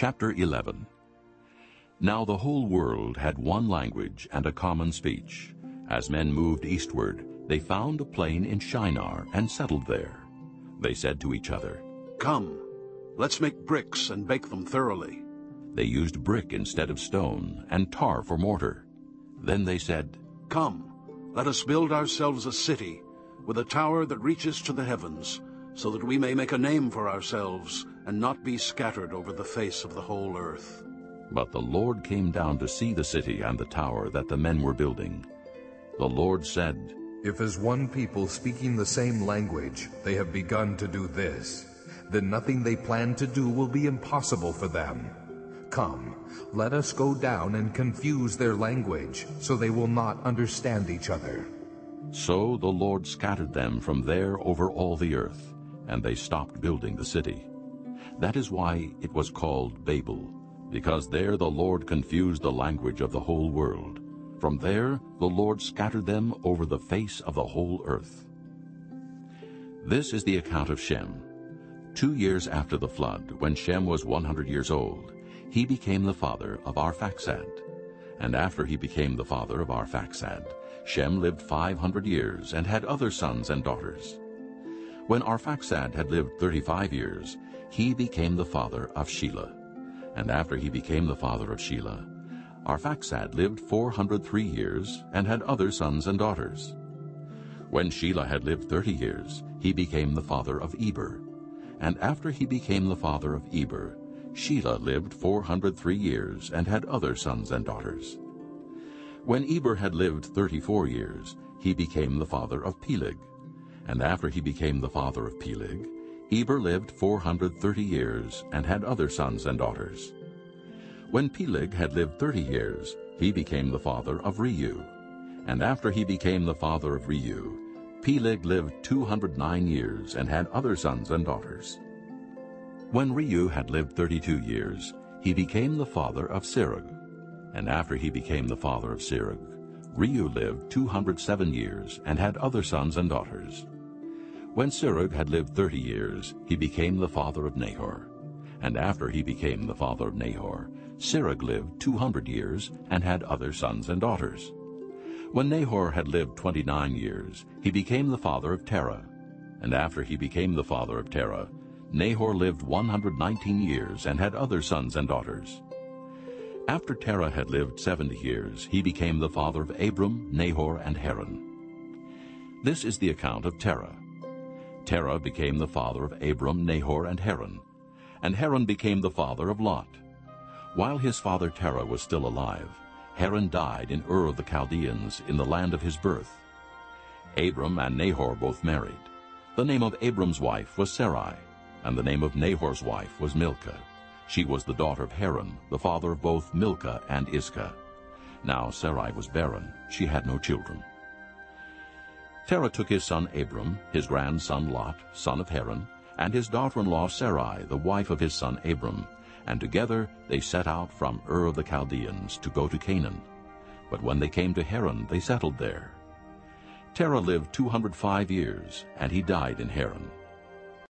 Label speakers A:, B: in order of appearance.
A: Chapter 11 Now the whole world had one language and a common speech. As men moved eastward, they found a plain in Shinar and settled there. They said to each other,
B: Come, let's make bricks and bake them thoroughly.
A: They used brick instead of stone, and tar for mortar. Then they said,
B: Come, let us build ourselves a city, with a tower that reaches to the heavens, so that we may make a name for ourselves, and not be scattered over the face of the whole earth.
A: But the Lord came down to see the city and the tower that the men were building. The Lord said,
C: If as one people speaking the same language they have begun to do this, then nothing they plan to do will be impossible for them. Come, let us go down and confuse their language, so they will not understand each other.
A: So the Lord scattered them from there over all the earth, and they stopped building the city. That is why it was called Babel, because there the Lord confused the language of the whole world. From there the Lord scattered them over the face of the whole earth. This is the account of Shem. Two years after the flood, when Shem was 100 years old, he became the father of Arphaxad. And after he became the father of Arphaxad, Shem lived 500 years and had other sons and daughters. When Arphaxad had lived 35 years, he became the father of Shelah. And after he became the father of Shelah, Arphaxad lived 403 years and had other sons and daughters. When Shelah had lived 30 years, he became the father of Eber. And after he became the father of Eber, Shelah lived 403 years and had other sons and daughters. When Eber had lived 34 years, he became the father of Peleg. And after he became the father of Peleg, Eber lived 430 years and had other sons and daughters. When Peleg had lived 30 years, he became the father of Reu. And after he became the father of Reu, Peleg lived 209 years and had other sons and daughters. When Reu had lived 32 years, he became the father of Serug. And after he became the father of Serug, Reu lived 207 years and had other sons and daughters. When Serug had lived 30 years, he became the father of Nahor. And after he became the father of Nahor, Serug lived 200 years and had other sons and daughters. When Nahor had lived 29 years, he became the father of Terah. And after he became the father of Terah, Nahor lived 119 years and had other sons and daughters. After Terah had lived 70 years, he became the father of Abram, Nahor, and Haran. This is the account of Terah. Terah became the father of Abram, Nahor, and Haran. And Haran became the father of Lot. While his father Terah was still alive, Haran died in Ur of the Chaldeans in the land of his birth. Abram and Nahor both married. The name of Abram's wife was Sarai, and the name of Nahor's wife was Milcah. She was the daughter of Haran, the father of both Milcah and Iscah. Now Sarai was barren, she had no children. Terah took his son Abram, his grandson Lot, son of Haran, and his daughter-in-law Sarai, the wife of his son Abram, and together they set out from Ur of the Chaldeans to go to Canaan. But when they came to Haran, they settled there. Terah lived 205 years, and he died in Haran.